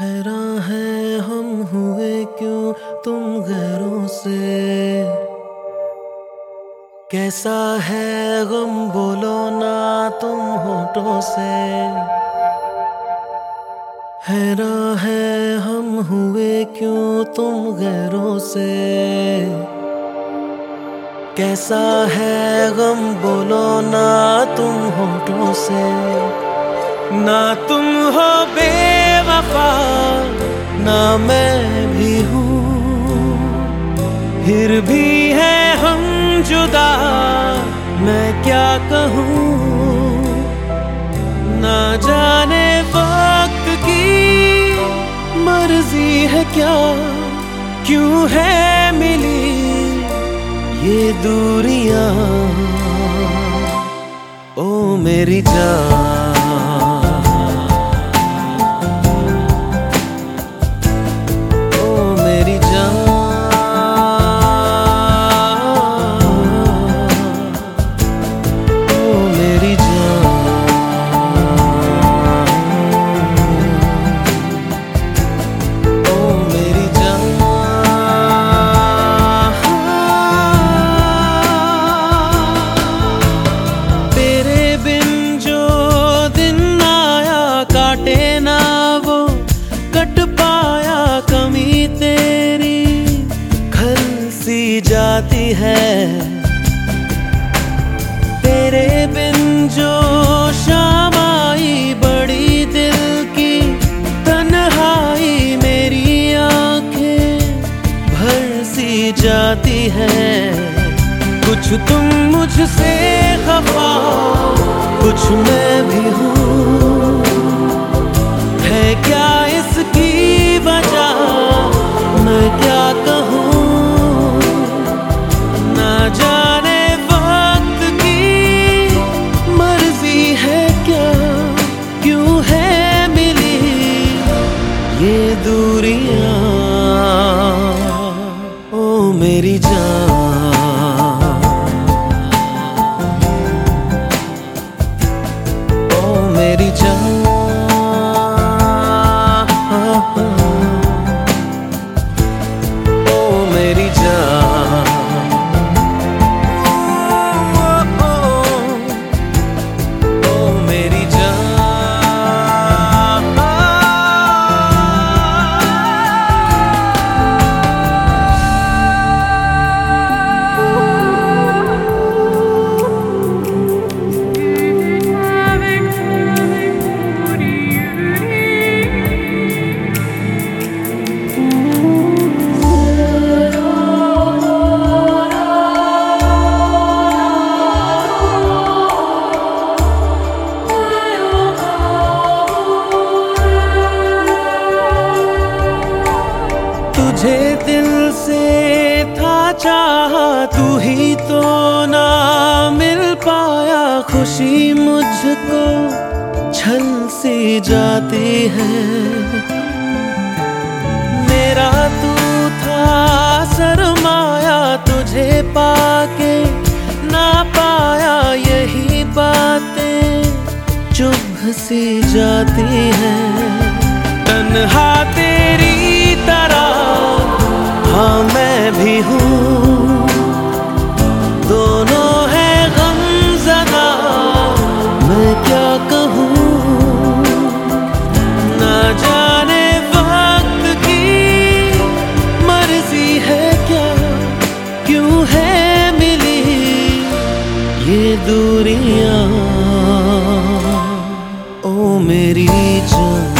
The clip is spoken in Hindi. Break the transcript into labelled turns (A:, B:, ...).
A: हैरान है हम हुए क्यों तुम गैरों से? कैसा है गम बोलो ना तुम होठों से। हैरान है हम हुए क्यों तुम गैरों से? कैसा है गम बोलो ना तुम होठों से। ना तुम हो बेवफा, ना मैं भी हूँ। फिर भी है हम जुदा, मैं क्या कहूँ? ना जाने वक्त की मर्ज़ी है क्या? क्यों है मिली ये दूरियाँ ओ मेरी जान। जाती है। तेरे बिन जो शाम आई, बड़ी दिल की तन्हाई मेरी आँखें भर सी जाती है। कुछ तुम मुझसे खफा, कुछ मैं भी हूँ। है क्या तुझे दिल से था चाहा, तू ही तो ना मिल पाया। खुशी मुझको छल सी जाती है। मेरा तू था सरमाया, तुझे पाके ना पाया। यही बातें चुभ सी जाती है। तन्हा हूँ। दोनों है गम जदा मैं क्या कहूँ? ना जाने वक्त की मर्ज़ी है क्या? क्यों है मिली ये दूरियाँ? ओ मेरी जान।